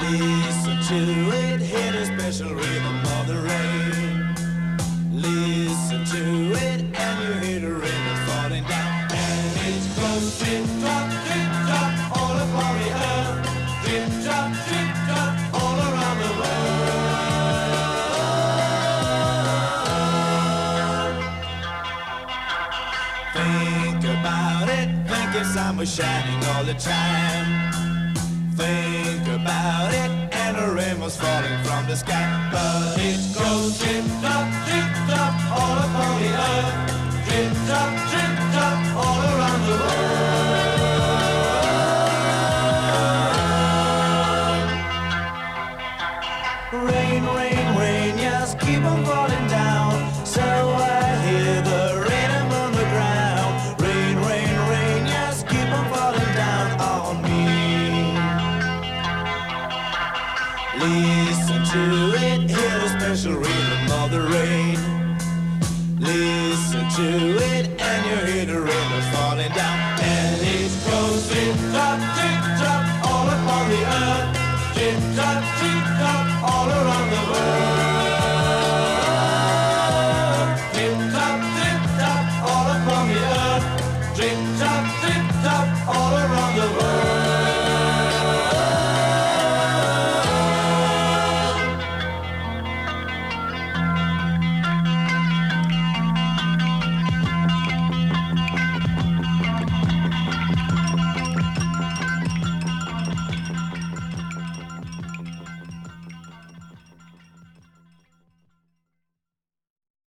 Listen to it, hit a special rhythm of the rain. Listen to it, and you hear the rain falling down. And it goes drip, Think about it, think if sun was shining all the time. Think about it, and the rain was falling from the sky. But it goes drip, drop, drip, drop, all upon the earth. Drip, drop, drip, drop, all around the world. Rain, rain, rain, yes, keep on falling Listen to it, hear the special rhythm of the rain. Listen to it, and you hear the rain falling down. And it goes tick tock, tick tock, all upon the earth. Tick tock, tick tock, all around the world.